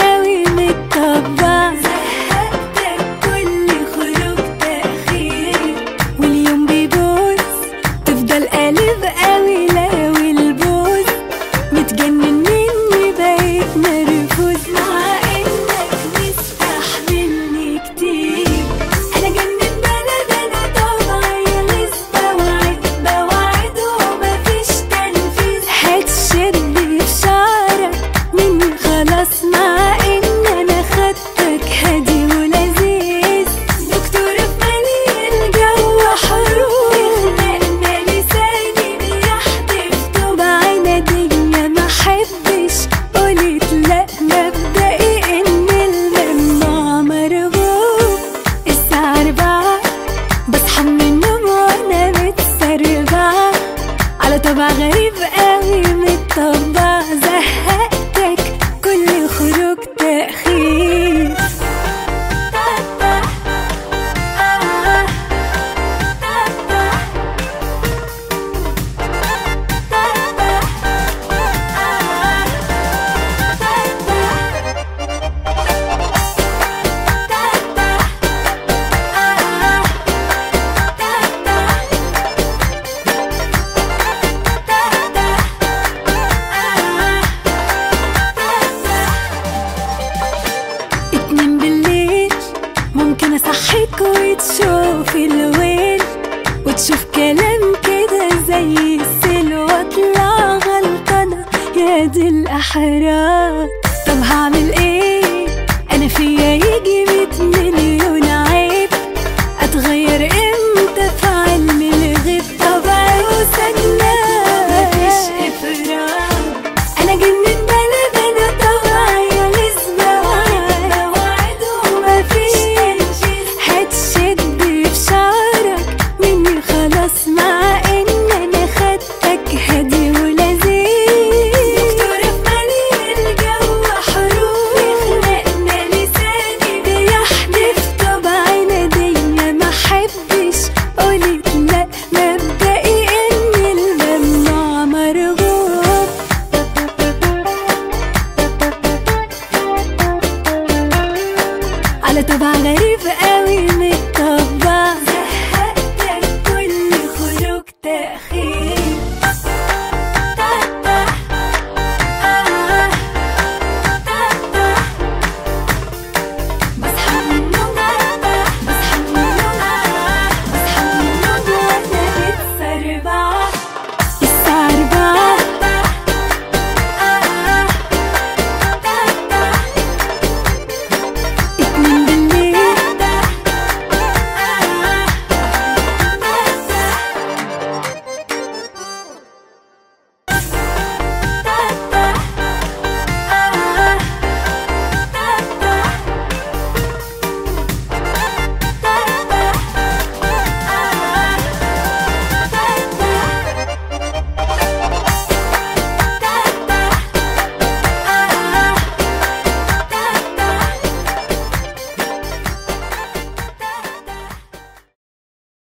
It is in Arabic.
airy me السيل واطلع غلطانة يا دي الأحرار طب هعمل إيه حالة تبع غريب قوي.